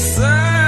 sun.